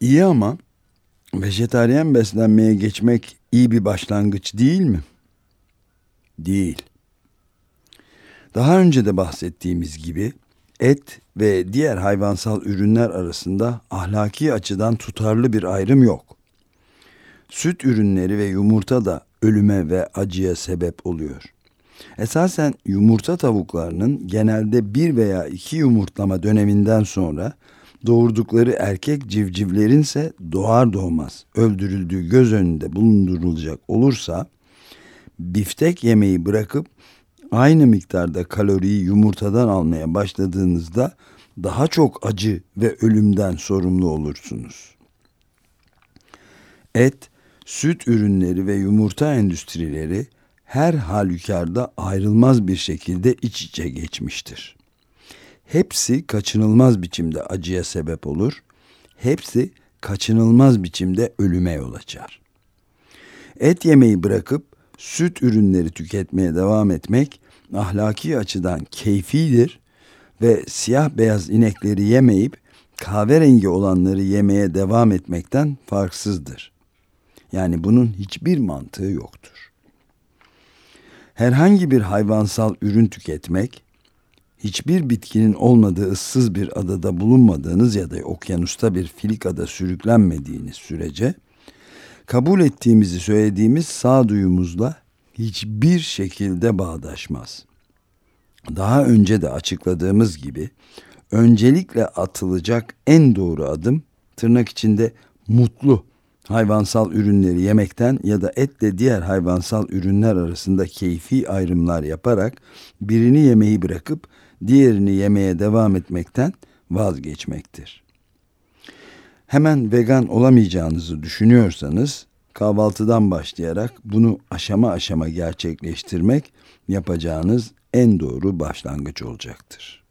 İyi ama vejetaryen beslenmeye geçmek iyi bir başlangıç değil mi? Değil. Daha önce de bahsettiğimiz gibi et ve diğer hayvansal ürünler arasında ahlaki açıdan tutarlı bir ayrım yok. Süt ürünleri ve yumurta da ölüme ve acıya sebep oluyor. Esasen yumurta tavuklarının genelde bir veya iki yumurtlama döneminden sonra doğurdukları erkek civcivlerin ise doğar doğmaz öldürüldüğü göz önünde bulundurulacak olursa biftek yemeği bırakıp aynı miktarda kaloriyi yumurtadan almaya başladığınızda daha çok acı ve ölümden sorumlu olursunuz. Et, süt ürünleri ve yumurta endüstrileri her halükarda ayrılmaz bir şekilde iç içe geçmiştir. Hepsi kaçınılmaz biçimde acıya sebep olur. Hepsi kaçınılmaz biçimde ölüme yol açar. Et yemeyi bırakıp süt ürünleri tüketmeye devam etmek ahlaki açıdan keyfidir ve siyah beyaz inekleri yemeyip kahverengi olanları yemeye devam etmekten farksızdır. Yani bunun hiçbir mantığı yoktur. Herhangi bir hayvansal ürün tüketmek, hiçbir bitkinin olmadığı ıssız bir adada bulunmadığınız ya da okyanusta bir filikada sürüklenmediğiniz sürece kabul ettiğimizi söylediğimiz sağduyumuzla hiçbir şekilde bağdaşmaz. Daha önce de açıkladığımız gibi öncelikle atılacak en doğru adım tırnak içinde mutlu hayvansal ürünleri yemekten ya da etle diğer hayvansal ürünler arasında keyfi ayrımlar yaparak birini yemeyi bırakıp diğerini yemeye devam etmekten vazgeçmektir. Hemen vegan olamayacağınızı düşünüyorsanız kahvaltıdan başlayarak bunu aşama aşama gerçekleştirmek yapacağınız en doğru başlangıç olacaktır.